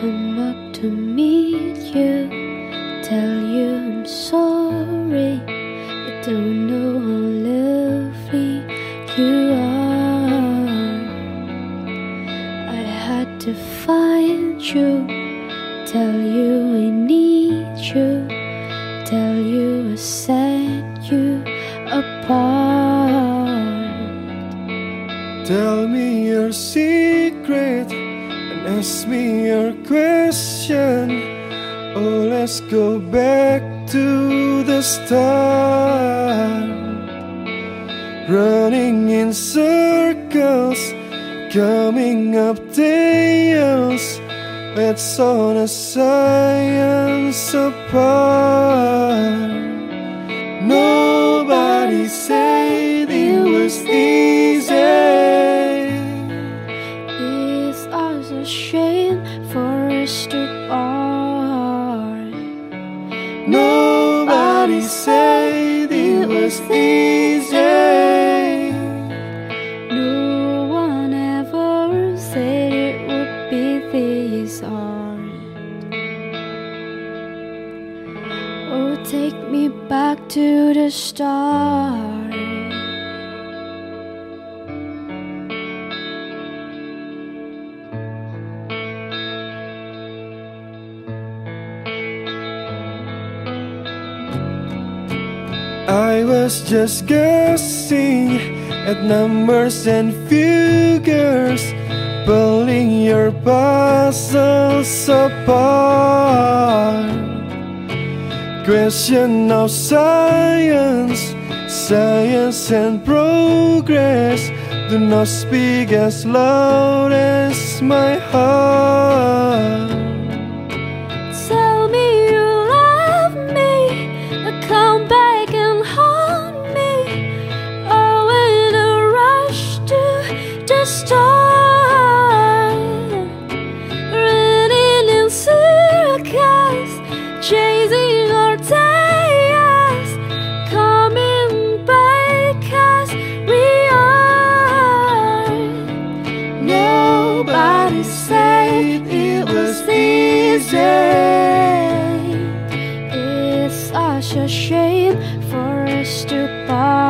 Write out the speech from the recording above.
come up to meet you, tell you I'm sorry. You don't know how lovely you are. I had to find you, tell you I need you, tell you I set you apart. Tell me your secret ask me your question. Oh, let's go back to the start. Running in circles, coming up tails. Let's on a science apart. Nobody Nobody said it was easy. No one ever said it would be this hard. Oh, take me back to the start. I was just guessing at numbers and figures, pulling your puzzles apart. Question of science, science and progress do not speak as loud as my heart. Such a shame for us to part.